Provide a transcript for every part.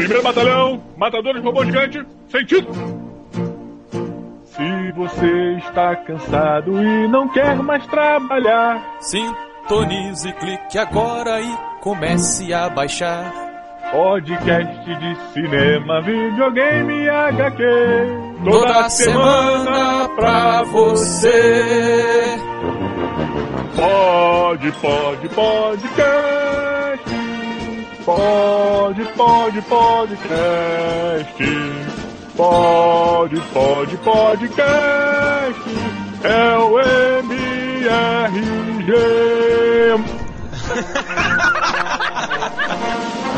Primeiro batalhão, matadores robô gigante, sentido. Se você está cansado e não quer mais trabalhar, Sintonize, clique agora e comece a baixar. podcast de cinema, videogame e HQ. Toda semana pra você. Pode, pode, podcast. Pode, pode, podcast. Pode, pode, podcast. É o MRG.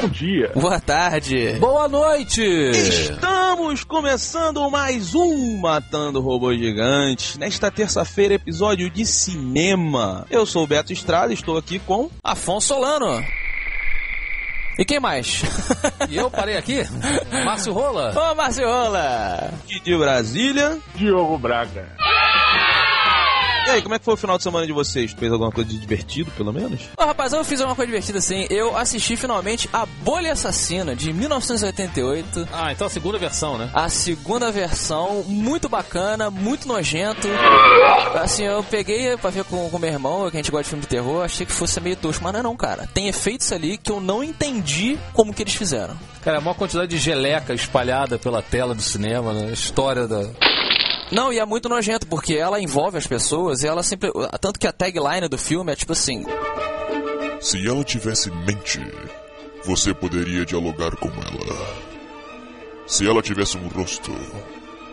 Bom dia. Boa tarde. Boa noite! Estamos começando mais um Matando Robôs Gigantes. Nesta terça-feira, episódio de cinema. Eu sou o Beto Estrada, estou aqui com. Afonso Solano. E quem mais? E eu parei aqui? Márcio Rola. Ô, Márcio Rola! E de Brasília. Diogo Braga. E aí, como é que foi o final de semana de vocês? Fez alguma coisa de divertido, pelo menos? Ô, rapaz, eu fiz uma coisa divertida assim. Eu assisti finalmente A Bolha Assassina, de 1988. Ah, então a segunda versão, né? A segunda versão, muito bacana, muito nojento. Assim, eu peguei pra ver com o meu irmão, que a gente gosta de filme de terror, achei que fosse meio tosco, mas não é não, cara. Tem efeitos ali que eu não entendi como que eles fizeram. Cara, a maior quantidade de geleca espalhada pela tela do cinema, né? História da. Não, e é muito nojento, porque ela envolve as pessoas e ela sempre. Tanto que a tagline do filme é tipo assim: Se ela tivesse mente, você poderia dialogar com ela. Se ela tivesse um rosto,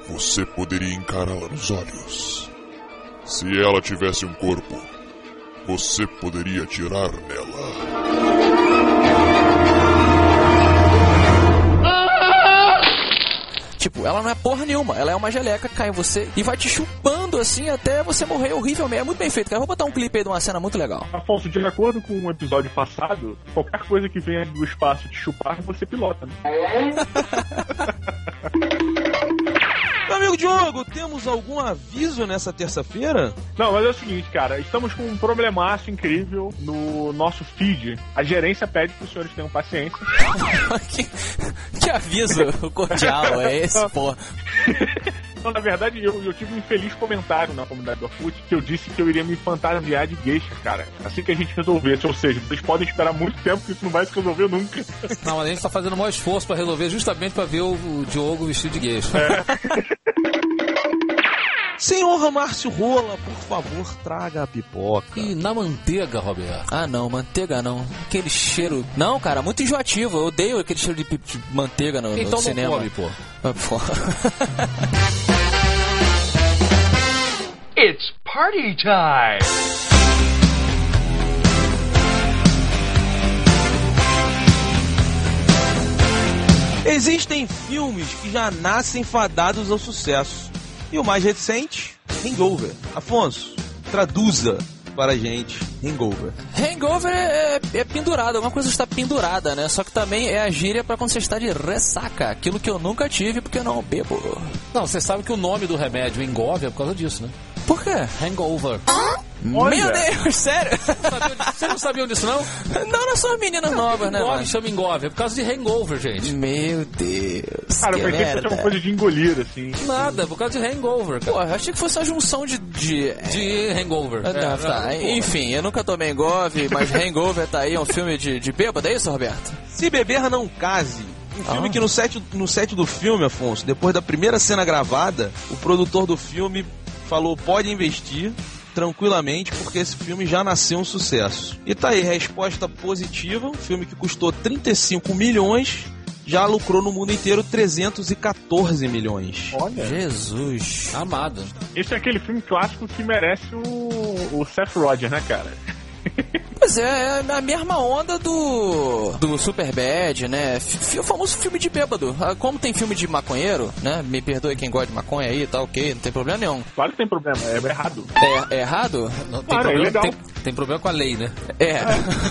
você poderia encará-la nos olhos. Se ela tivesse um corpo, você poderia atirar nela. Tipo, ela não é porra nenhuma, ela é uma geleca que cai em você e vai te chupando assim até você morrer horrivelmente. É muito bem feito, cara. Eu vou botar um clipe aí de uma cena muito legal. Afonso, de acordo com um episódio passado, qualquer coisa que venha do espaço te chupar, você pilota, né? Meu amigo Diogo, temos algum aviso nessa terça-feira? Não, mas é o seguinte, cara, estamos com um problemaço incrível no nosso feed. A gerência pede que os senhores tenham paciência. que, que aviso cordial é esse, porra? Então, na verdade, eu, eu tive um infeliz comentário na comunidade do Orkut que eu disse que eu iria me fantasiar de geisha, cara. Assim que a gente resolvesse. Ou seja, vocês podem esperar muito tempo que isso não vai se resolver nunca. Não, mas a gente tá fazendo o maior esforço pra resolver justamente pra ver o, o Diogo vestido de gueixa. Senhor Márcio Rola, por favor, traga a pipoca. E na manteiga, Roberto? Ah, não, manteiga não. Aquele cheiro. Não, cara, muito enjoativo. Eu odeio aquele cheiro de, de manteiga no, no Então não cinema. come, pô. Ah, pô. It's party time! Existem filmes que já nascem fadados ao sucesso. E o mais recente, Hangover. Afonso, traduza para a gente Hangover. Hangover é, é pendurado, alguma coisa está pendurada, né? Só que também é a gíria pra quando você está de ressaca. Aquilo que eu nunca tive porque eu não bebo. Não, você sabe que o nome do remédio engove é por causa disso, né? Por quê? Hangover. Meu Deus, sério? Sabia- Você não sabia disso, não? Não, não são meninas novas, né, Engove chama engove. É por causa de hangover, gente. Meu Deus. Cara, pensei que fosse merda. uma coisa de engolir, assim. Nada, é por causa de hangover, cara. Pô, eu achei que fosse uma junção de. de... De hangover. Ah, É, tá. porra. Enfim, eu nunca tomei Engove, mas Hangover tá aí, é um filme de, de bêbado, é isso, Roberto? Se Beber Não Case. Um filme Ah. que no set, no set do filme, Afonso, depois da primeira cena gravada, o produtor do filme falou: pode investir tranquilamente, porque esse filme já nasceu um sucesso. E tá aí, resposta positiva: um filme que custou 35 milhões. Já lucrou no mundo inteiro 314 milhões. Olha, Jesus. Amado. esse é aquele filme clássico que merece o, o Seth Rogen, né, cara? Pois é, é a mesma onda do. do Superbad, né? F- o famoso filme de bêbado. Ah, Como tem filme de maconheiro, né? Me perdoe quem gosta de maconha aí, tá ok, não tem problema nenhum. Claro que tem problema, é errado. É, é errado? Não, tem, Cara, é problema, legal. tem, tem problema com a lei, né? É.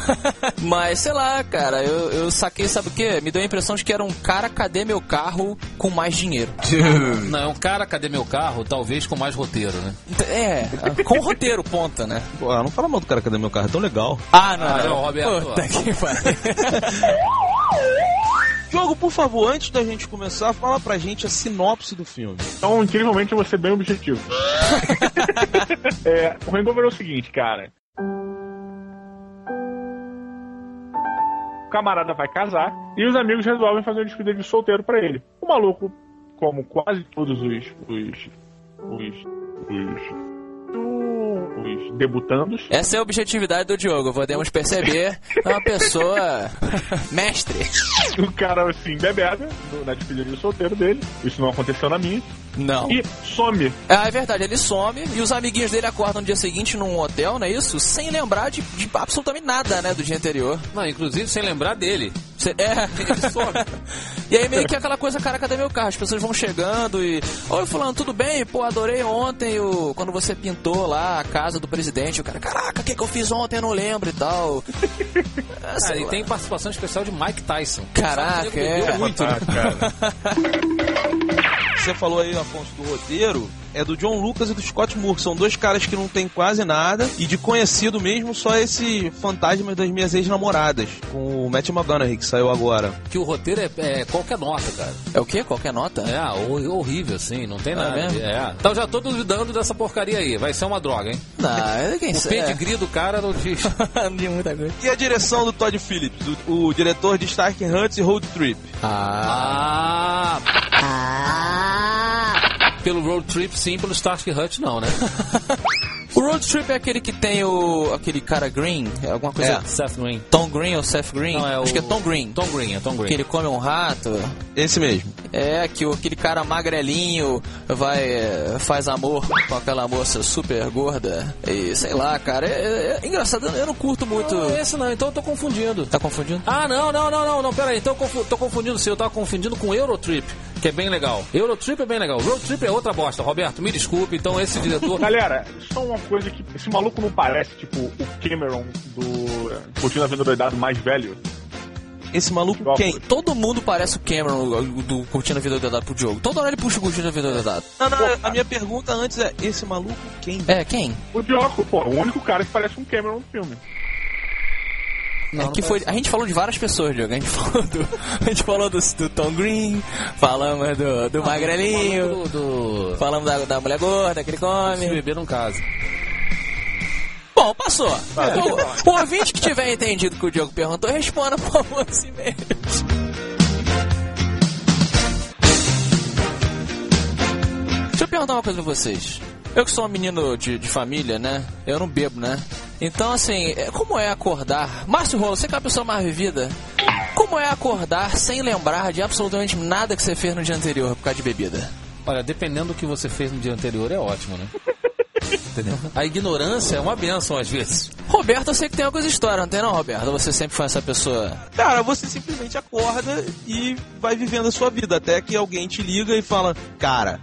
Mas sei lá, cara, eu, eu saquei, sabe o quê? Me deu a impressão de que era um cara, cadê meu carro com mais dinheiro. Não, é um cara, cadê meu carro? Talvez com mais roteiro, né? É, com roteiro, ponta, né? Pô, não fala mal do cara, cadê meu carro? É tão legal. Ah, não, Ah, não. não, Roberto. Puta que pariu. Jogo, por favor, antes da gente começar, fala pra gente a sinopse do filme. Então, incrivelmente, eu vou ser bem objetivo. é, o Hangover é o seguinte, cara. O camarada vai casar e os amigos resolvem fazer uma despedida de solteiro pra ele. O maluco, como quase todos os. os. os. os, os debutandos, Essa é a objetividade do Diogo, podemos perceber. É uma pessoa mestre. o cara assim, bebeda no- na despedida de solteiro dele. Isso não aconteceu na minha. Não. E some. Ah, é verdade, ele some e os amiguinhos dele acordam no dia seguinte num hotel, não é isso? Sem lembrar de, de absolutamente nada, né, do dia anterior. Não, inclusive sem lembrar dele. Cê- é, ele some. e aí meio que aquela coisa, cara, cadê meu carro? As pessoas vão chegando e. Oi, fulano, tudo bem? Pô, adorei ontem o... quando você pintou lá a casa do presidente. O cara, caraca, o que, que eu fiz ontem? Eu não lembro e tal. Ah, Cara, sei e lá. tem participação especial de Mike Tyson. Caraca, é. muito, né? Você falou aí, Afonso, do roteiro. É do John Lucas e do Scott Moore. que São dois caras que não tem quase nada. E de conhecido mesmo, só esse Fantasma das Minhas Ex-Namoradas. Com o Matt McConaughey, que saiu agora. Que o roteiro é, é qualquer nota, cara. É o quê? Qualquer nota? É, hor- horrível, assim, não tem nada. mesmo? É. Então já tô duvidando dessa porcaria aí. Vai ser uma droga, hein? Não, é quem O sabe. pedigree do cara não diz. Não diz muita coisa. E a direção do Todd Phillips, o, o diretor de Stark Hunts e Road Trip. Ah. Ah! Pelo road trip, sim, pelo Starsky Hutch, não, né? O Road Trip é aquele que tem o. aquele cara Green, é alguma coisa. É. Seth Green. Tom Green ou Seth Green? Não, é o... Acho que é Tom Green. Tom Green, é Tom Green. Que ele come um rato. Esse mesmo. É, que o- aquele cara magrelinho vai. é, faz amor com aquela moça super gorda. E sei lá, cara. É, é engraçado, eu não curto muito. Não, esse não, então eu tô confundindo. Tá confundindo? Ah, não, não, não, não, não, pera aí, então eu confu- tô confundindo sim, eu tava confundindo com Eurotrip, que é bem legal. Eurotrip é bem legal, Road Trip é outra bosta, Roberto, me desculpe, então esse diretor... Galera, só uma coisa que. Esse maluco não parece, tipo, o Cameron do Curtindo a Vida Doidado mais velho? Esse maluco quem? Todo mundo parece o Cameron do Curtindo a Vida Doidado pro Diogo. Toda hora ele puxa o Curtindo a Vida Doidado. Não, não, a minha pergunta antes é: esse maluco quem? É, quem? O Diogo, pô, o único cara que parece um Cameron no filme. É que foi, a gente falou de várias pessoas, Diogo. A gente falou do, a gente falou do, do Tom Green, falamos do, do Magrelinho, do, do... falamos da, da mulher gorda que ele Se come. beber não casa. Bom, passou. O, o ouvinte que tiver entendido o que o Diogo perguntou, responda por favor esse e-mail. Deixa eu perguntar uma coisa pra vocês. Eu que sou um menino de, de família, né? Eu não bebo, né? Então, assim, é- como é acordar? Márcio Rolo, você que é uma pessoa mais vivida, como é acordar sem lembrar de absolutamente nada que você fez no dia anterior por causa de bebida? Olha, dependendo do que você fez no dia anterior, é ótimo, né? Entendeu? A ignorância é uma benção às vezes. Roberto, eu sei que tem algumas histórias, não tem não, Roberto? Você sempre foi essa pessoa... Cara, você simplesmente acorda e vai vivendo a sua vida. Até que alguém te liga e fala, cara.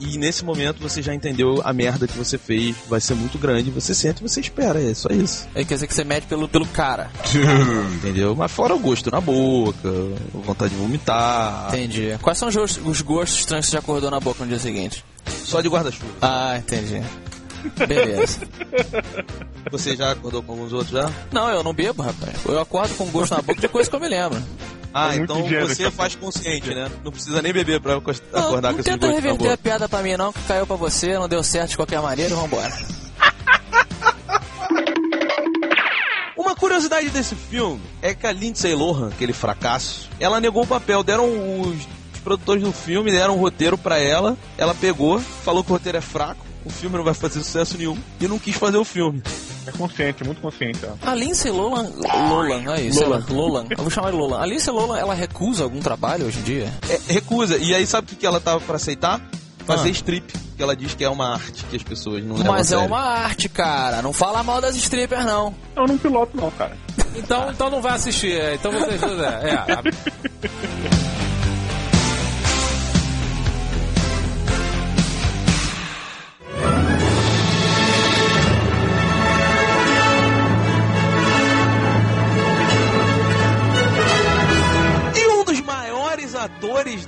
E nesse momento você já entendeu a merda que você fez, vai ser muito grande, você sente e você espera, é só isso. Aí quer dizer que você mede pelo, pelo cara. Entendeu? Mas fora o gosto na boca, vontade de vomitar, Entendi. Quais são os, gostos- os gostos estranhos que você já acordou na boca no dia seguinte? só de guarda-chuva. Ah, entendi. Beleza. Você já acordou com alguns outros já? Não, eu não bebo, rapaz. Eu acordo com gosto na boca de coisa que eu me lembro. Ah, É então você faz consciente, né? Não precisa nem beber pra acos- Não, acordar não com esse tenta gosto na reverter a piada pra mim, não, que caiu pra você, não deu certo de qualquer maneira, vambora. Uma curiosidade desse filme é que a Lindsay Lohan, aquele fracasso, ela negou o papel. Deram os, os produtores do filme, deram um roteiro pra ela. Ela pegou, falou que o roteiro é fraco, o filme não vai fazer sucesso nenhum e não quis fazer o filme. É consciente, muito consciente. Ó. A Lindsay Lolan... Lolan, é isso? Lolan. Ela- Lolan. Eu vou chamar de Lolan. A Lindsay Lolan, ela recusa algum trabalho hoje em dia? É, recusa. E aí sabe o que que ela tava pra aceitar? fazer Ah. strip, que ela diz que é uma arte que as pessoas não levam Mas a é sério. uma arte, cara. Não fala mal das strippers, não. Eu não piloto, não, cara. Então, então não vai assistir. é, Então vocês. É, é,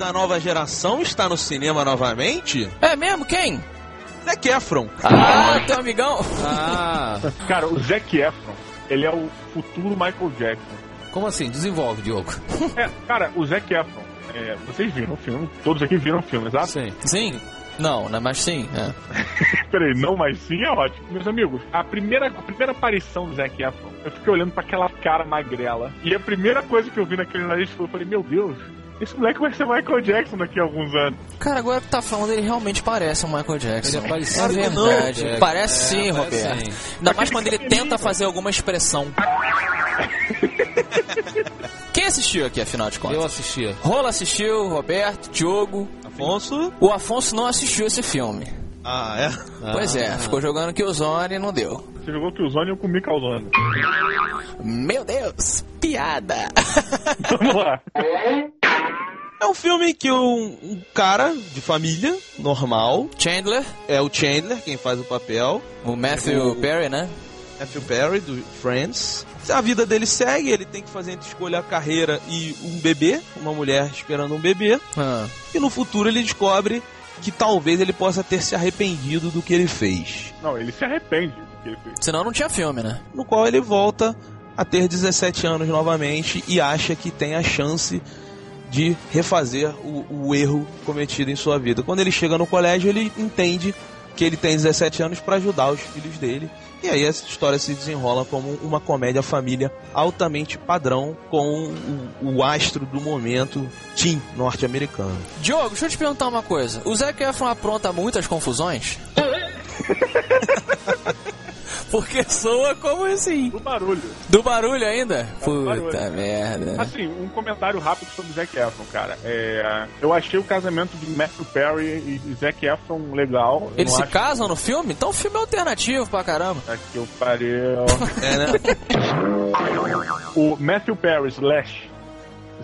da nova geração está no cinema novamente? É mesmo? Quem? Zac Efron. Ah, teu amigão. Ah, Cara, o Zac Efron, ele é o futuro Michael Jackson. como assim? Desenvolve, Diogo. É, cara, o Zac Efron, é, vocês viram o filme, todos aqui viram o filme, exato? Sim. Sim. Não, né? Mas sim. É. Peraí, não, mas sim é ótimo. Meus amigos, a primeira, a primeira aparição do Zac Efron, eu fiquei olhando pra aquela cara magrela. E a primeira coisa que eu vi naquele nariz foi, eu falei, meu Deus, esse moleque vai ser Michael Jackson daqui a alguns anos. Cara, agora que tá falando, ele realmente parece um Michael Jackson. Ele é parecido. É não. verdade. É, parece é, sim, parece Roberto. sim. Ainda mais quando ele tenta fazer alguma expressão. Quem assistiu aqui, afinal de contas? Eu assistia. Rola assistiu, Roberto, Diogo. Afonso. O Afonso não assistiu esse filme. Ah, é? Pois é, ficou jogando Killzone e não deu. Você jogou Killzone e eu comi Calzone. Meu Deus, piada. Vamos lá. É um filme que um, um cara de família, normal, Chandler, é o Chandler quem faz o papel, o Matthew Perry, né? Matthew Perry, do Friends. A vida dele segue, ele tem que fazer entre escolher a carreira e um bebê, uma mulher esperando um bebê. Ah, E no futuro ele descobre que talvez ele possa ter se arrependido do que ele fez. Não, ele se arrepende do que ele fez. senão não tinha filme, né? No qual ele volta a ter 17 anos novamente e acha que tem a chance de refazer o, o erro cometido em sua vida. Quando ele chega no colégio, ele entende que ele tem 17 anos para ajudar os filhos dele. E aí essa história se desenrola como uma comédia família altamente padrão com o, o astro do momento, Tim norte-americano. Diogo, deixa eu te perguntar uma coisa. O Zac Efron apronta muitas confusões? Porque soa como assim? Do barulho. Do barulho ainda? barulho. Puta merda. Assim, um comentário rápido sobre o Zac Efron, cara. É, eu achei o casamento de Matthew Perry e Zac Efron legal. Eles se acho casam no filme? Então o filme é alternativo pra caramba. que eu parei. É, né? o Matthew Perry slash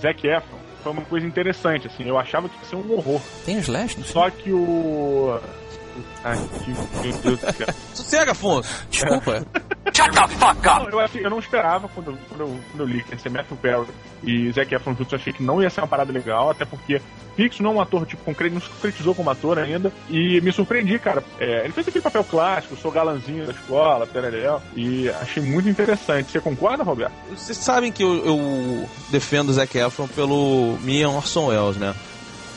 Zac Efron foi uma coisa interessante, assim. Eu achava que ia ser um horror. Tem Slash no filme? Só que o. Ai, que, meu Deus do céu. Sossega, Afonso! Desculpa. Não, eu, assim, eu não esperava quando, eu- quando, eu, quando eu li que ia ser Matthew Perry e Zac Efron juntos, eu achei que não ia ser uma parada legal, até porque Pix não é um ator, tipo, concreto, não se concretizou como ator ainda, e me surpreendi, cara. É, ele fez aquele papel clássico, sou galanzinho da escola, tereréu, e achei muito interessante. Você concorda, Roberto? Vocês sabem que eu, eu defendo o Zac Efron pelo Ian Orson Welles, né?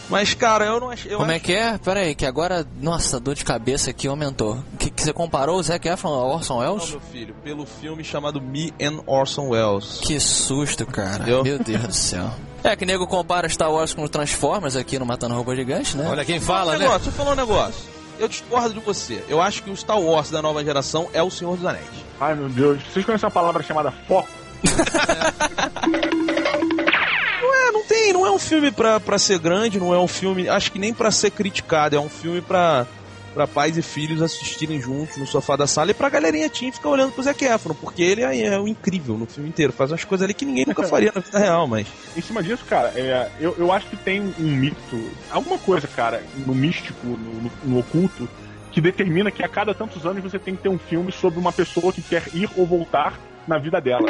Mas, cara, eu não achei. Eu Como é acho- que é? Pera aí, que agora, nossa, a dor de cabeça aqui aumentou. Que, que você comparou o Zac Efron ao Orson Não, Welles? meu filho, pelo filme chamado Me and Orson Welles. Que susto, cara. Entendeu? Meu Deus do céu. É que nego compara Star Wars com o Transformers aqui no Matando Roupa Gigante, né? Olha quem Fala, um né? negócio, deixa eu falar um negócio. Eu discordo de você. Eu acho que o Star Wars da nova geração é o Senhor dos Anéis. Ai, meu Deus. Vocês conhecem uma palavra chamada foco? É, não tem, não é um filme pra, pra ser grande, não é um filme, acho que nem pra ser criticado, é um filme pra, pra pais e filhos assistirem juntos no sofá da sala e pra galerinha teen ficar olhando pro Zac Efron, porque ele é, é o incrível no filme inteiro, faz umas coisas ali que ninguém nunca faria na vida real, mas... Em cima disso, cara, é, eu, eu acho que tem um mito, alguma coisa, cara, no místico, no, no- no oculto, que determina que a cada tantos anos você tem que ter um filme sobre uma pessoa que quer ir ou voltar na vida dela.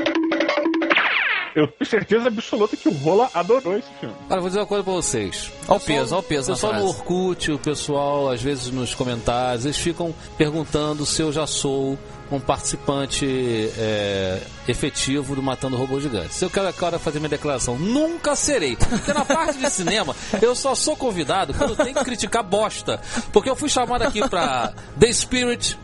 Eu tenho certeza absoluta que o Rola adorou esse filme. Olha, vou dizer uma coisa pra vocês. Olha o peso, olha o peso O pessoal no. Orkut, o pessoal, às vezes, nos comentários, eles ficam perguntando se eu já sou um participante é, efetivo do Matando Robô Gigante. Se eu quero agora fazer minha declaração, nunca serei. Porque na parte de cinema, eu só sou convidado quando tem que criticar bosta. Porque eu fui chamado aqui pra The Spirit,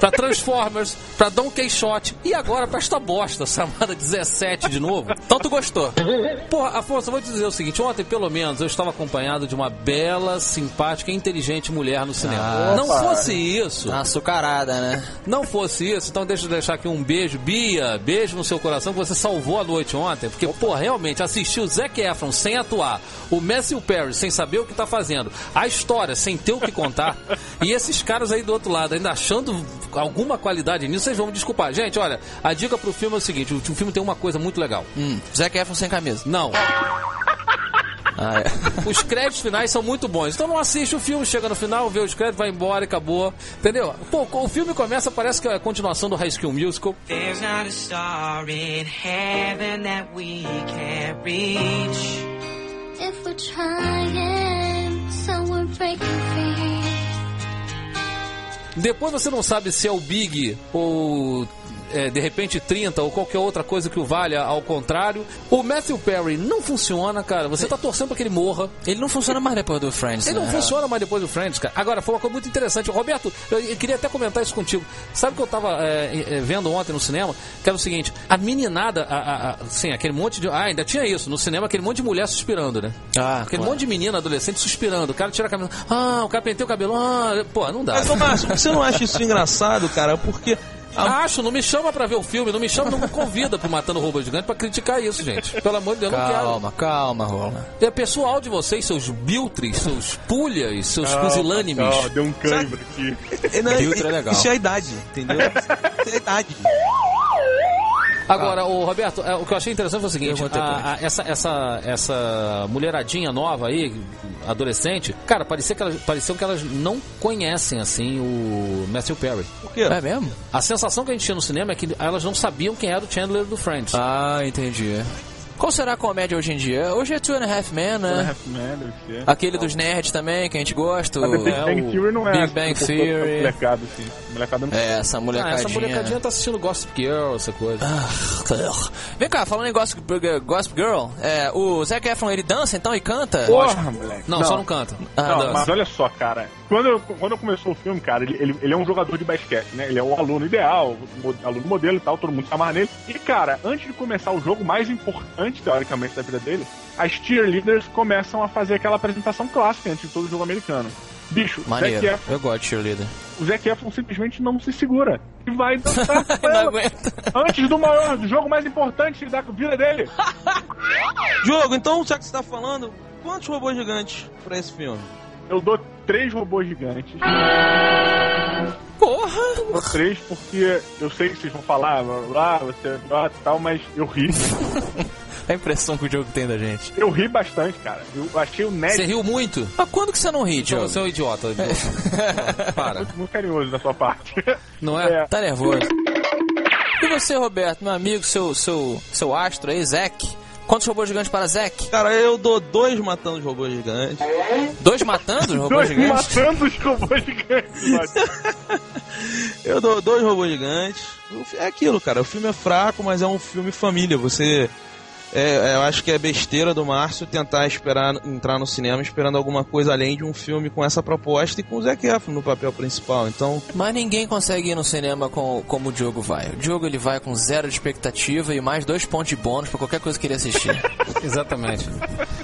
pra Transformers, pra Don Quixote e agora pra esta bosta chamada 17 de novo. Então tu gostou. Porra, Afonso, eu vou te dizer o seguinte: ontem, pelo menos, eu estava acompanhado de uma bela, simpática e inteligente mulher no cinema. Ah, não opa. fosse isso, Açucarada, né? não fosse isso, então deixa eu deixar aqui um beijo, Bia, beijo no seu coração, que você salvou a noite ontem. Porque, pô, realmente, assistir o Zac Efron sem atuar, o Matthew Perry sem saber o que tá fazendo, a história sem ter o que contar, e esses caras aí do outro lado ainda achando alguma qualidade nisso, vocês vão me desculpar. Gente, olha, a dica pro filme é o seguinte: o, o filme tem uma coisa muito legal. Hum, Zac Efron sem camisa. Não, Ah, é. os créditos finais são muito bons. Então não assiste o filme, chega no final, vê os créditos, vai embora e acabou. Entendeu? Pô, o filme começa, parece que é a continuação do High School Musical. There's not a star in heaven that we can't reach. If we're trying, so we're breaking free. Depois você não sabe se é o Big ou é, de repente 30 ou qualquer outra coisa que o valha ao contrário. O Matthew Perry não funciona, cara. Você tá torcendo pra que ele morra. Ele não funciona mais depois do Friends, Ele né? não funciona mais depois do Friends, cara. Agora, foi uma coisa muito interessante. Roberto, eu, eu queria até comentar isso contigo. Sabe o que eu tava é, é, vendo ontem no cinema? Que era o seguinte: a meninada, a, a, a, assim, aquele monte de. Ah, ainda tinha isso. No cinema, aquele monte de mulher suspirando, né? Ah, Aquele claro. monte de menina adolescente suspirando. O cara tira a camisa. Ah, o cara penteia o cabelo. Ah, pô, não dá. Mas, ô Márcio, você não acha isso engraçado, cara? Porque Acho, não me chama pra ver o filme, não me chama, não me convida pro Matando Robô Gigante pra criticar isso, gente. Pelo amor de Deus, eu não quero. Calma, calma, Rola. É pessoal de vocês, seus biltres, seus pulhas, seus pusilânimes. Ó, deu um cãibro aqui. É, não, Filtro é legal. Isso é a idade, entendeu? Isso é a idade. Agora, o Roberto, é, o que eu achei interessante foi o seguinte: a- a- essa, essa, essa mulheradinha nova aí, adolescente, cara, parecia que elas, pareceu que elas não conhecem assim o Matthew Perry. Por quê? É mesmo? A sensação que a gente tinha no cinema é que elas não sabiam quem era o Chandler do Friends. Ah, entendi. Qual será a comédia hoje em dia? Hoje é Two and a Half Men, né? Half Man, deve ser. Aquele dos nerds também, que a gente gosta. Mas The Big é, Bang o Theory não é Big Bang Theory. Molecada, assim. Molecada não É, essa Ah, molecadinha. essa molecadinha tá assistindo Gossip Girl, essa coisa. Ah, Vem cá, falando em Gossip, Gossip Girl, é, o Zac Efron ele dança então e canta? Porra, moleque. Não, só não canta. Ah, Não, dança. mas olha só, cara. Quando, eu- quando começou o filme, cara, ele, ele, ele é um jogador de basquete, né? Ele é o aluno ideal, o aluno modelo e tal, todo mundo se amarra nele. E, cara, antes de começar o jogo mais importante, teoricamente, da vida dele, as cheerleaders começam a fazer aquela apresentação clássica antes de todo jogo americano. Bicho, o Zac, Maneiro. Efron, Eu gosto de cheerleader. o Zac Efron simplesmente não se segura. E vai dançar com ela. Antes do maior, do jogo mais importante da vida dele. Jogo, então, já que você tá falando, quantos robôs gigantes pra esse filme? Eu dou três robôs gigantes. Porra! Dou três porque eu sei que vocês vão falar, blá, blá, blá, você é e tal, mas eu ri. A impressão que o jogo tem da gente. Eu ri bastante, cara. Eu achei o Ned Você riu muito? Mas quando que você não ri, Então Diogo? você é um idiota. Para. muito, muito carinhoso da sua parte. Não é? É. Tá nervoso. E você, Roberto, meu amigo, seu, seu, seu astro aí, Zac? Quantos robôs gigantes para Zac? Cara, eu dou dois matando os robôs gigantes. Dois matando os robôs Dois gigantes? matando os robôs gigantes. mano. Eu dou dois robôs gigantes. É aquilo, cara. O filme é fraco, mas é um filme família. Você. É, é, eu acho que é besteira do Márcio tentar esperar entrar no cinema esperando alguma coisa além de um filme com essa proposta e com o Zac Efron no papel principal. Então, Mas ninguém consegue ir no cinema com, como o Diogo vai. O Diogo ele vai com zero de expectativa e mais dois pontos de bônus pra qualquer coisa que ele assistir. Exatamente.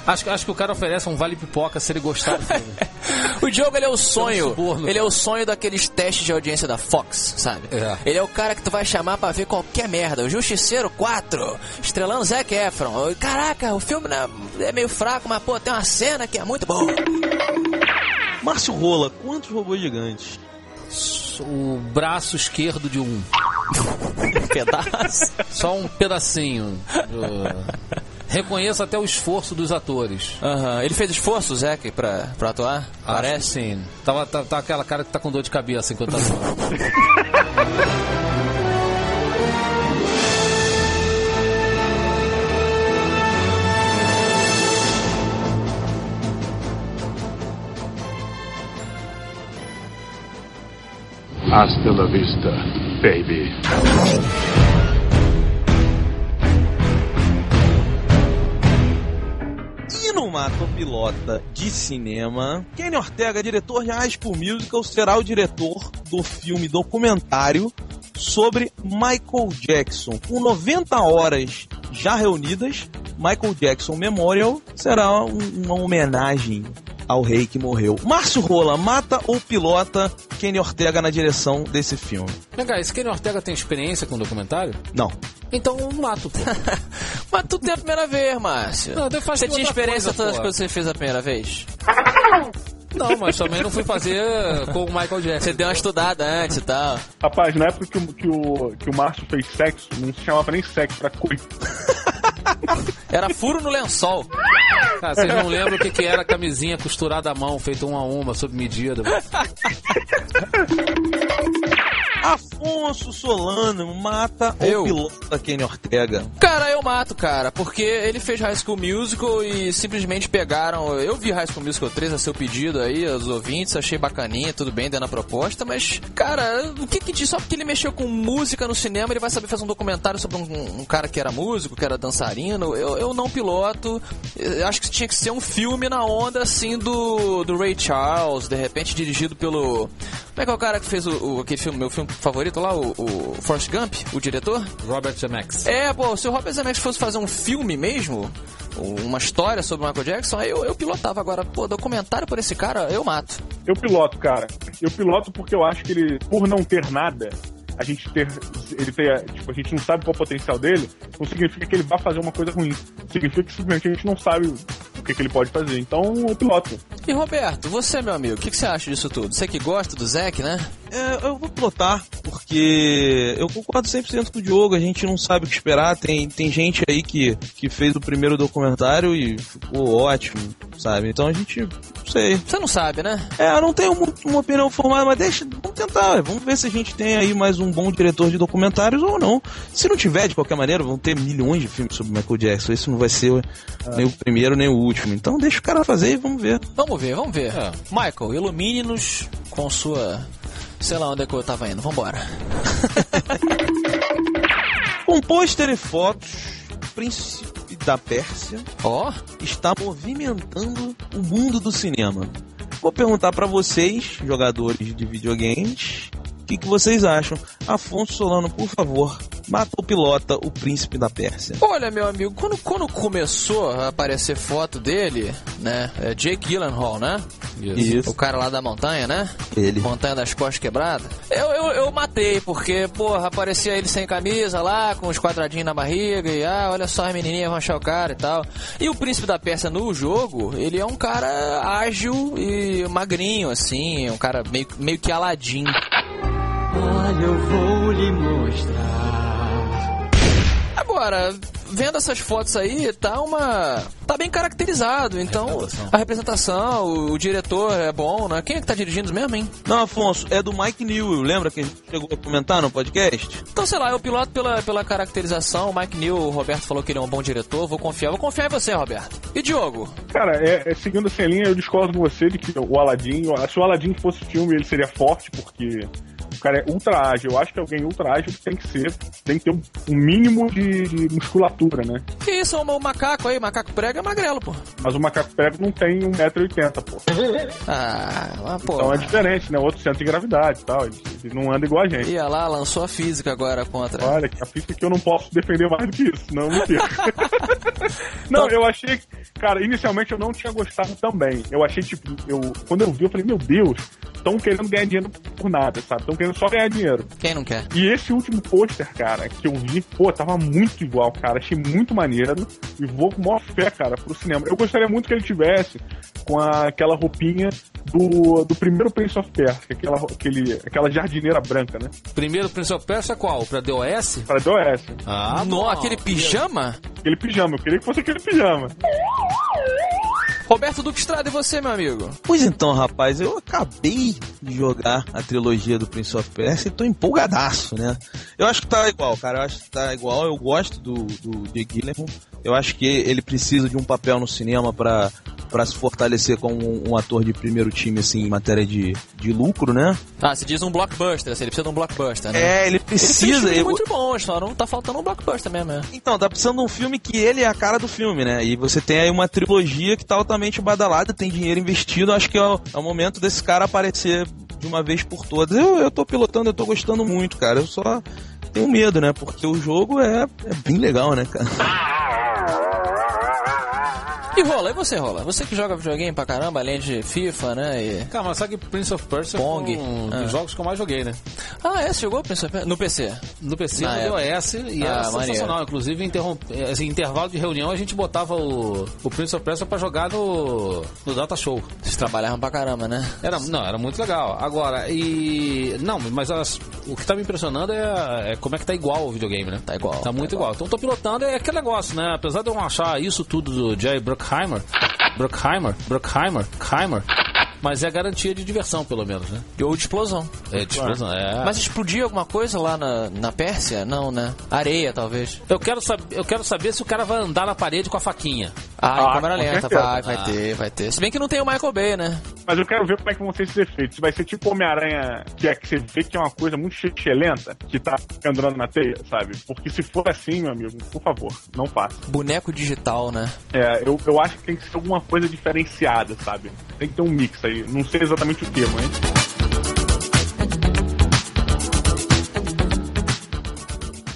Acho, que- acho que o cara oferece um vale pipoca se ele gostar do filme. o Diogo ele é o sonho. suborno. Ele é o sonho daqueles testes de audiência da Fox, sabe? É. Ele é o cara que tu vai chamar pra ver qualquer merda. O Justiceiro 4, estrelando Zac Efron. Caraca, o filme né, é meio fraco, mas pô, tem uma cena que é muito boa. Márcio Rola, quantos robôs gigantes? O braço esquerdo de um. Um pedaço. Só um pedacinho. Uh, Reconheço até o esforço dos atores. Aham. Ele fez esforço, Zac, pra, pra atuar? Acho Parece. sim. Tava, tá, tá aquela cara que tá com dor de cabeça enquanto tá falando. Hasta la vista, baby. Mato Pilota de Cinema, Kenny Ortega, diretor de High School Musical, será o diretor do filme documentário sobre Michael Jackson. Com 90 horas já reunidas, Michael Jackson Memorial será um- uma homenagem ao rei que morreu. Márcio Rola mata ou pilota Kenny Ortega na direção desse filme? Cá, esse Kenny Ortega tem experiência com documentário? Não. Então eu mato, pô. Mas tu tem a primeira vez, Márcio. Não, eu faço Você tinha experiência coisa, todas as coisas que você fez a primeira vez? Não, mas também não fui fazer com o Michael Jackson. Você deu uma estudada antes e tal. Rapaz, na época que o, que o, que o Márcio fez sexo, não se chamava nem sexo, era coito. Era furo no lençol. Cara, vocês não lembram o que, que era camisinha costurada à mão, feita uma a uma, sob medida. Afonso Solano mata Eu. ou pilota Kenny Ortega? Cara, eu mato, cara, porque ele fez High School Musical e simplesmente pegaram. Eu vi High School Musical 3 a seu pedido aí, aos ouvintes, achei bacaninha, tudo bem, dando a proposta, mas, cara, o que que diz? Só porque ele mexeu com música no cinema, ele vai saber fazer um documentário sobre um, um cara que era músico, que era dançarino. Eu, eu não piloto. Eu acho que tinha que ser um filme na onda assim do, do Ray Charles, de repente dirigido pelo. Como é que é o cara que fez o, o- aquele filme, meu filme favorito lá, o, o Forrest Gump, o diretor? Robert Zemeckis. É, pô, se o Robert Zemeckis fosse fazer um filme mesmo, uma história sobre o Michael Jackson, aí eu, eu pilotava. Agora, pô, documentário por esse cara, eu mato. Eu piloto, cara. Eu piloto porque eu acho que ele, por não ter nada, a gente ter. Ele ter. Tipo, a gente não sabe qual é o potencial dele, não significa que ele vai fazer uma coisa ruim. Significa que simplesmente a gente não sabe que, que ele pode fazer. Então eu piloto. E Roberto, você, meu amigo, o que, que você acha disso tudo? Você que gosta do Zack, né? É, eu vou pilotar, porque eu concordo 100% com o Diogo, a gente não sabe o que esperar. Tem, tem gente aí que, que fez o primeiro documentário e ficou ótimo, sabe? Então a gente, sei. Você não sabe, né? É, eu não tenho uma opinião formada, mas deixa, vamos tentar, vamos ver se a gente tem aí mais um bom diretor de documentários ou não. Se não tiver, de qualquer maneira, vão ter milhões de filmes sobre Michael Jackson. Isso não vai ser nem o primeiro nem o último. Então deixa o cara fazer e vamos ver. Vamos ver, vamos ver. É. Michael, ilumine-nos com sua. Sei lá onde é que eu tava indo, vambora. Com pôster e fotos, príncipe da Pérsia Ó, está movimentando o mundo do cinema. Vou perguntar pra vocês, jogadores de videogames, o que, que vocês acham? Afonso Solano, por favor, mata ou pilota o príncipe da Pérsia. olha, meu amigo, quando, quando começou a aparecer foto dele, né? É Jake Gyllenhaal, né? Isso. O cara lá da montanha, né? Ele. Montanha das Costas Quebradas. Eu, eu, eu matei, porque, porra, aparecia ele sem camisa lá, com os quadradinhos na barriga, e ah, olha só, as menininhas vão achar o cara e tal. E o Príncipe da Pérsia no jogo, ele é um cara ágil e magrinho, assim, um cara meio, meio que Aladim. Olha, eu vou lhe mostrar. Agora, vendo essas fotos aí, tá uma. tá bem caracterizado. Então, a representação, o, o diretor é bom, né? Quem é que tá dirigindo mesmo, hein? Não, Afonso, é do Mike Newell, lembra que a gente chegou a comentar no podcast? Então, sei lá, eu piloto pela, pela caracterização. O Mike New, o Roberto falou que ele é um bom diretor. Vou confiar. Vou confiar em você, Roberto. E Diogo? Cara, é, é, seguindo essa linha, eu discordo com você de que o Aladdin, se o Aladdin fosse filme, ele seria forte, porque cara é ultra ágil. Eu acho que alguém ultra ágil tem que ser, tem que ter um, um mínimo de, de musculatura, né? Que isso, o o macaco aí, macaco prego é magrelo, pô. Mas o macaco prego não tem 1,80m, pô. Ah, pô. Então é diferente, né? O outro sente gravidade e tal. Ele, ele não anda igual a gente. Ia lá, lançou a física agora contra. Olha, a física que eu não posso defender mais do que isso, não me não, eu achei. Cara, inicialmente eu não tinha gostado também. Eu achei, tipo, eu, quando eu vi, eu falei, meu Deus, estão querendo ganhar dinheiro por nada, sabe? Estão querendo só ganhar dinheiro. Quem não quer? E esse último pôster, cara, que eu vi, pô, tava muito igual, cara. Achei muito maneiro. E vou com maior fé, cara, pro cinema. Eu gostaria muito que ele tivesse com a- aquela roupinha do, do primeiro Prince of Persia, aquela, aquele, aquela jardineira branca, né? Primeiro Prince of Persia qual? Pra DOS? Pra DOS. Ah, no, bom. aquele pijama? Aquele pijama, eu queria que fosse aquele pijama. Roberto Duque Estrada, e você, meu amigo? Pois então, rapaz, eu acabei de jogar a trilogia do Prince of Persia e tô empolgadaço, né? Eu acho que tá igual, cara. Eu acho que tá igual. Eu gosto do, do Jake Gyllenhaal. Eu acho que ele precisa de um papel no cinema pra, pra se fortalecer como um, um ator de primeiro time, assim, em matéria de, de lucro, né? Ah, você diz um blockbuster, assim, ele precisa de um blockbuster, né? É, ele Ele precisa. filmes eu- muito bons, só não tá faltando um blockbuster mesmo, né? Então, tá precisando de um filme que ele é a cara do filme, né? E você tem aí uma trilogia que tá altamente badalada, tem dinheiro investido. Acho que é o, é o momento desse cara aparecer de uma vez por todas. Eu, eu tô pilotando, eu tô gostando muito, cara. Eu só tenho medo, né? Porque o jogo é, é bem legal, né, cara? E rola, e você rola? Você que joga videogame pra caramba, além de FIFA, né? E... Cara, mas sabe que Prince of Persia Pong. foi um Ah. dos jogos que eu mais joguei, né? Ah, é? Você jogou Prince of Persia? no PC? No PC, Na no iOS, e Ah, era maneiro. sensacional. Inclusive, assim, intervalo de reunião, a gente botava o, o Prince of Persia pra jogar no, no Data Show. Vocês trabalhavam pra caramba, né? Era, não, era muito legal. Agora, e. Não, mas as- o que tá me impressionando é, é como é que tá igual o videogame, né? Tá igual, Tá tá muito igual. igual. Então tô pilotando, é aquele negócio, né? Apesar de eu não achar isso tudo do Jerry Bruckheimer, Bruckheimer, Bruckheimer, Heimer, mas é garantia de diversão, pelo menos, né? Ou de explosão. É, de explosão, é. Mas explodia alguma coisa lá na, na Pérsia? Não, né? Areia, talvez. Eu quero, sab... eu quero saber se o cara vai andar na parede com a faquinha. Ah, em Ah, câmera lenta, certeza. vai, vai Ah. ter, vai ter. Se bem que não tem o Michael Bay, né? Mas eu quero ver como é que vão ser esses efeitos. Vai ser tipo Homem-Aranha, que é que você vê que é uma coisa muito lenta, que tá andando na teia, sabe? Porque se for assim, meu amigo, por favor, não faça. Boneco digital, né? É, eu, eu acho que tem que ser alguma coisa diferenciada, sabe? Tem que ter um mix aí. Não sei exatamente o que, mas.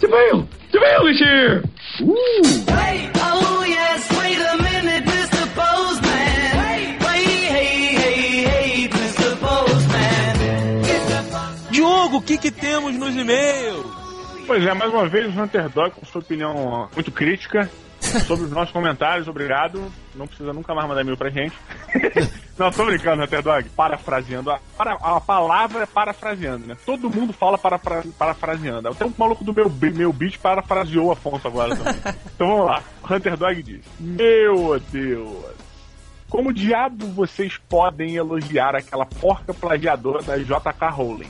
DeVille! DeVille is here! Hey, temos nos e-mails? Pois é, mais uma vez o Hunter Dog com sua opinião muito crítica sobre os nossos comentários, obrigado. Não precisa nunca mais mandar e-mail pra gente. Não, tô brincando, Hunter Dog. Parafraseando. A, para- a palavra é parafraseando, né? Todo mundo fala para, parafraseando. Até o maluco do meu, meu beat parafraseou o Afonso agora também. então vamos lá. Hunter Dog diz: Meu Deus. Como diabo vocês podem elogiar aquela porca plagiadora da J.K. Rowling?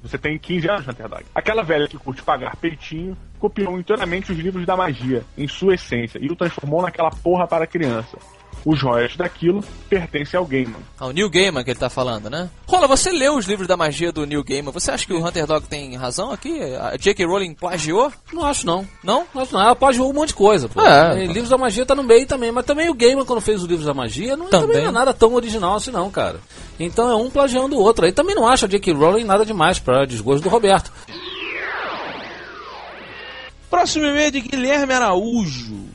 Você tem 15 anos, Hunter Dog. Aquela velha que curte pagar peitinho copiou inteiramente os livros da magia, em sua essência, e o transformou naquela porra para criança. Os royalties daquilo pertencem ao Gaiman. Ah, o Neil Gaiman que ele tá falando, né? Rola, você leu os livros da magia do Neil Gaiman. Você acha que o Hunter Dog tem razão aqui? A J.K. Rowling plagiou? Não acho, não. Não? Não acho, não. Ela pode um monte de coisa, pô. É. E Livros da Magia tá no meio também, mas também o Gaiman, quando fez os Livros da Magia, não, Também. também não é nada tão original assim, não, cara. Então é um plagiando o outro. Aí também não acho a J.K. Rowling nada demais pra desgosto do Roberto. Próximo e-mail é de Guilherme Araújo.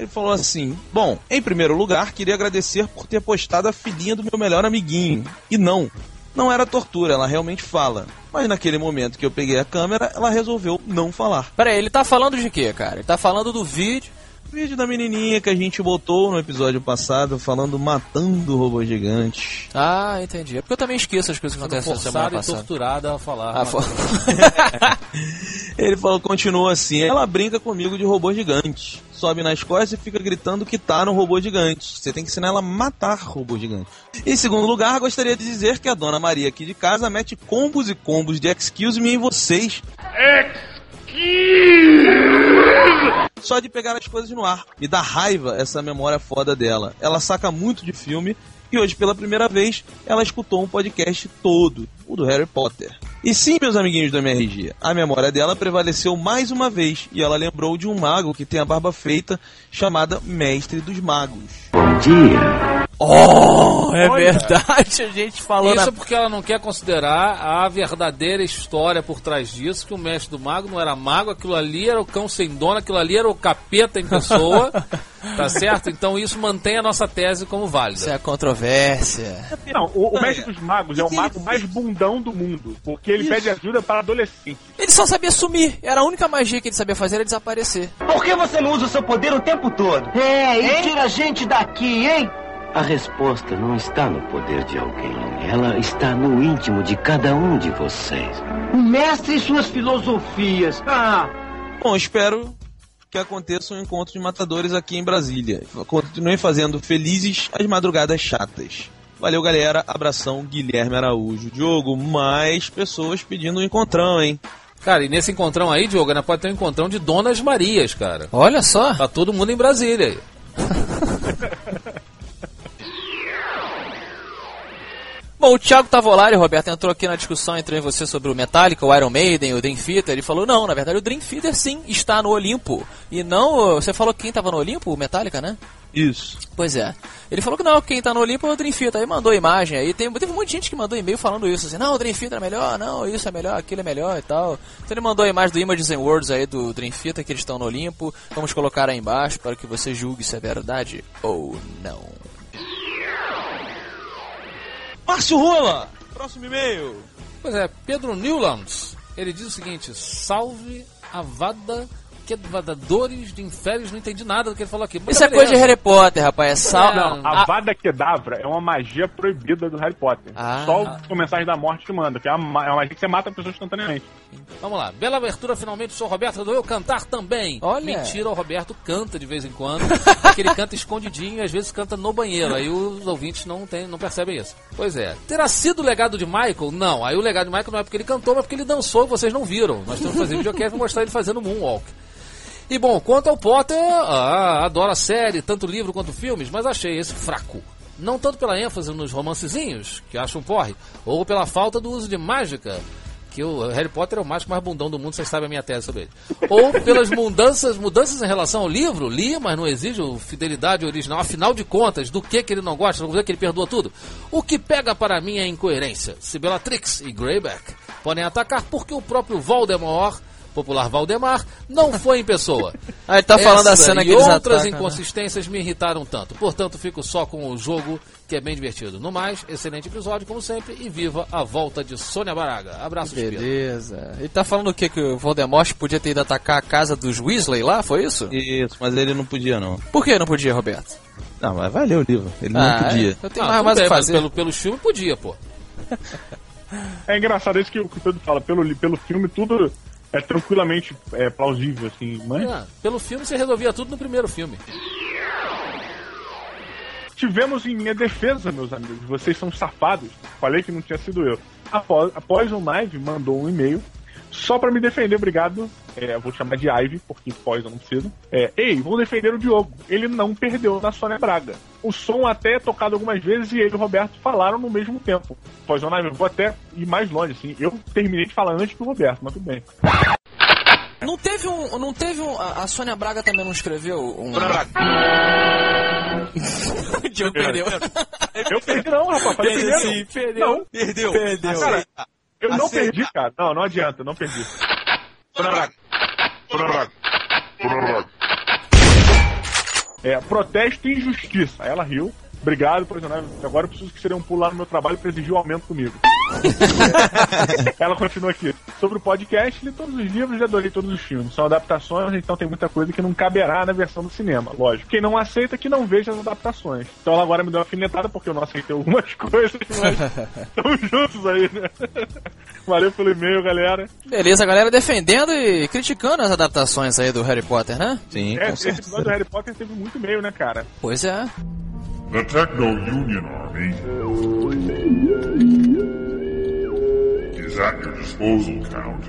Ele falou assim: Bom, em primeiro lugar, queria agradecer por ter postado a filhinha do meu melhor amiguinho. E não, não era tortura, ela realmente fala. Mas naquele momento que eu peguei a câmera, ela resolveu não falar. Pera aí, ele tá falando de quê, cara? Ele tá falando do vídeo. Vídeo da menininha que a gente botou no episódio passado falando matando o robô gigante. Ah, entendi. É porque eu também esqueço as coisas que acontecem na semana e passada. torturada a falar. Ah, fo- Ele falou, continua assim. Ela brinca comigo de robô gigante. Sobe nas costas e fica gritando que tá no robô gigante. Você tem que ensinar ela a matar robô gigante. Em segundo lugar, gostaria de dizer que a dona Maria aqui de casa mete combos e combos de excuse me em vocês. Só de pegar as coisas no ar. Me dá raiva essa memória foda dela. Ela saca muito de filme e hoje, pela primeira vez, ela escutou um podcast todo, o do Harry Potter. E sim, meus amiguinhos do MRG, a memória dela prevaleceu mais uma vez e ela lembrou de um mago que tem a barba feita, chamada Mestre dos Magos. Oh, é verdade, a gente falou Isso na... porque ela não quer considerar a verdadeira história por trás disso, que o mestre do mago não era mago, aquilo ali era o cão sem dono, aquilo ali era o capeta em pessoa, tá certo? Então isso mantém a nossa tese como válida. Isso é a controvérsia. Não, o, o Mestre dos Magos é o mago mais bundão do mundo, porque ele pede ajuda para adolescentes. Ele só sabia sumir. Era a única magia que ele sabia fazer era desaparecer. Por que você não usa o seu poder o tempo todo? É, e tira a gente daqui, hein? A resposta não está no poder de alguém, ela está no íntimo de cada um de vocês. O mestre e suas filosofias. Ah, Bom, espero que aconteça um encontro de matadores aqui em Brasília. Continuem fazendo felizes as madrugadas chatas. Valeu, galera. Abração, Guilherme Araújo. Diogo, mais pessoas pedindo um encontrão, hein? Cara, e nesse encontrão aí, Diogo, ainda pode ter um encontrão de Donas Marias, cara. Olha só. Tá todo mundo em Brasília aí. Bom, o Thiago Tavolari, Roberto, entrou aqui na discussão entre você sobre o Metallica, o Iron Maiden, o Dream Theater. Ele falou, não, na verdade o Dream Theater sim está no Olimpo. E não, você falou quem estava no Olimpo? O Metallica, né? Isso. Pois é. Ele falou que não, quem tá no Olimpo é o Dream Theater. Aí mandou imagem aí. Tem, teve um monte de gente que mandou e-mail falando isso. Assim, não, o Dream Theater é melhor, não, isso é melhor, aquilo é melhor e tal. Então ele mandou a imagem do Images and Words aí do Dream Theater, que eles estão no Olimpo. Vamos colocar aí embaixo para que você julgue se é verdade ou não. Márcio Rola, próximo e-mail. Pois é, Pedro Newlands, ele diz o seguinte: salve Avada Kedavadores de Inférios, não entendi nada do que ele falou aqui. Mas Isso é coisa de. Harry Potter, rapaz. É sal... Não, a Vada Kedavra é uma magia proibida do Harry Potter. Ah. Só o mensagem da morte que manda, que é uma, é uma magia que você mata a pessoa instantaneamente. Vamos lá, bela abertura finalmente, sou o Roberto, resolveu cantar também. Olha. Mentira, o Roberto canta de vez em quando, porque ele canta escondidinho e às vezes canta no banheiro, aí os ouvintes não, tem, não percebem isso. Pois é, terá sido o legado de Michael? Não, aí o legado de Michael não é porque ele cantou, mas porque ele dançou e vocês não viram. Nós temos que fazer videocast e mostrar ele fazendo moonwalk. E bom, quanto ao Potter, ah, adoro a série, tanto livro quanto filmes, mas achei esse fraco. Não tanto pela ênfase nos romancezinhos, que acho um porre, ou pela falta do uso de mágica, que o Harry Potter é o mágico mais bundão do mundo, vocês sabem a minha tese sobre ele. Ou pelas mudanças, mudanças em relação ao livro, li, mas não exijo fidelidade original. Afinal de contas, do que, que ele não gosta, não dizer que ele perdoa tudo. O que pega para mim é a incoerência. Se Bellatrix e Greyback podem atacar porque o próprio Voldemort, popular Valdemar, não foi em pessoa. Ele tá falando Essa cena e que eles outras atacam, né? inconsistências me irritaram tanto. Portanto, fico só com o jogo, que é bem divertido. No mais, excelente episódio, como sempre, e viva a volta de Sônia Baraga. Abraço, Pedro. Beleza. Ele tá falando o que? Que o Voldemort podia ter ido atacar a casa dos Weasley lá, foi isso? Isso, mas ele não podia não. Por que não podia, Roberto? Não, mas vai ler o livro. Ele Ah, não podia. é? Eu tenho Ah, mais, mais o bem, fazer. Pelo, pelo filme podia, pô. É engraçado isso que o Pedro fala, pelo, pelo filme tudo é tranquilamente é, plausível, assim, mas Ah, pelo filme você resolvia tudo no primeiro filme. tivemos em minha defesa, meus amigos, vocês são safados, falei que não tinha sido eu. Após, após o Live mandou um e-mail só pra me defender, obrigado. É, vou chamar de Ivy, porque pós eu não preciso. É, Ei, vou defender o Diogo. Ele não perdeu na Sônia Braga. O som até é tocado algumas vezes e ele e o Roberto falaram no mesmo tempo. Pós Live, vou até ir mais longe, assim. Eu terminei de falar antes que o Roberto, mas tudo bem. Não teve um. Não teve um. A Sônia Braga também não escreveu um. o Diogo perdeu. Eu perdi não, rapaz. Perdeu sim, perdeu. Não. Perdeu. Perdeu. Cara, eu não Aceita. perdi, cara. Não, não adianta, não perdi. É, protesto e injustiça. Aí ela riu. Obrigado, profissional. Agora eu preciso que você dê um pulo lá no meu trabalho para exigir o aumento comigo. Ela continua aqui. Sobre o podcast, li todos os livros e adorei todos os filmes. São adaptações, então tem muita coisa que não caberá na versão do cinema, lógico. Quem não aceita, que não veja as adaptações. Então ela agora me deu uma afinetada porque eu não aceitei algumas coisas, mas estamos juntos aí, né? Valeu pelo e-mail, galera. Beleza, a galera defendendo e criticando as adaptações aí do Harry Potter, né? Sim, É, com esse episódio do Harry Potter teve muito e-mail, né, cara? Pois é. The Techno Union Army is at your disposal, Count.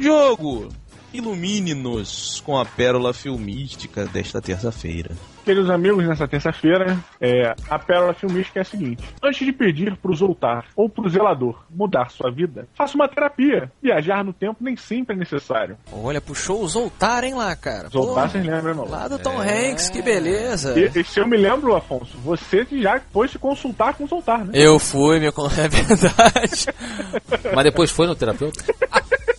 Jogo! Ilumine-nos com a pérola filmística desta terça-feira. Queridos amigos, nessa terça-feira, é, a pérola filmística é a seguinte: antes de pedir pro Zoltar ou pro Zelador mudar sua vida, faça uma terapia. Viajar no tempo nem sempre é necessário. Olha, puxou o Zoltar, hein, lá, cara. Zoltar, vocês lembram, não? Lá do Tom Hanks, que beleza. E, e se eu me lembro, Afonso, você já foi se consultar com o Zoltar, né? Eu fui, meu. É verdade. Mas depois foi no terapeuta?